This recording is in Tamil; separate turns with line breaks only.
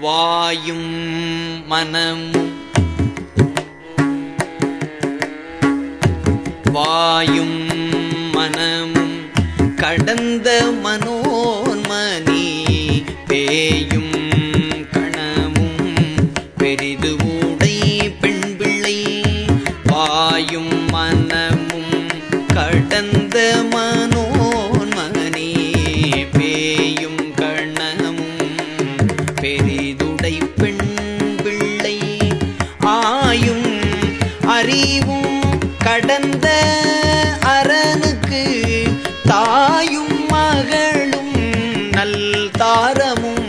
வாயும் மனம். வாயும் மனம். கடந்த மனோன்மணி பேயும் கணமும் பெரிது ஊடை பெண் பிள்ளை. வாயும் மனமும் கடந்த பிள்ளை பெண் பிள்ளை. ஆயும் அறிவும் கடந்த அரனுக்கு தாயும் மகளும் நல் தாரமும்